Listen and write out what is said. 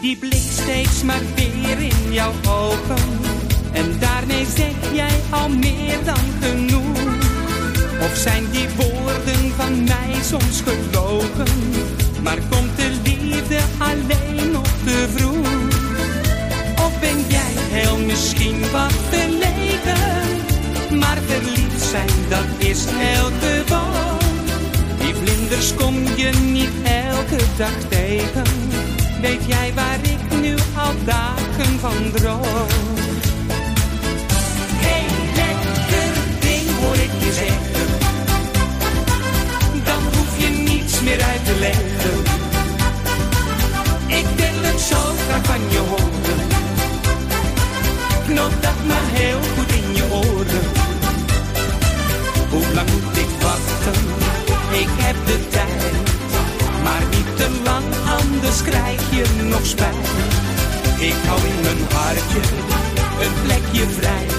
die blik steeds maar weer in jouw ogen. En daarmee zeg jij al meer dan genoeg. Of zijn die woorden van mij soms gelogen? Maar komt de liefde alleen nog te vroeg? Of ben jij heel misschien wat verlegen? Maar verliefd zijn, dat is heel gewoon. Die vlinders kom je niet elke dag tegen. Weet jij waar ik nu al dagen van droom? Hey, lekker ding hoor ik je zeggen. Dan hoef je niets meer uit te leggen. Ik wil het zo graag van je horen. Knoop dat maar heel goed in je oren. Hoe lang moet ik wachten? Ik heb de tijd. Anders krijg je nog spijt. Ik hou in mijn hartje een plekje vrij